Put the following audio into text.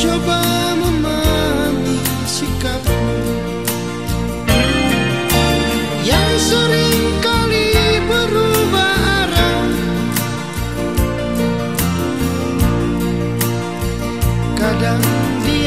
coba memahami sikapmu yang sering kali berubah arah. Kadang di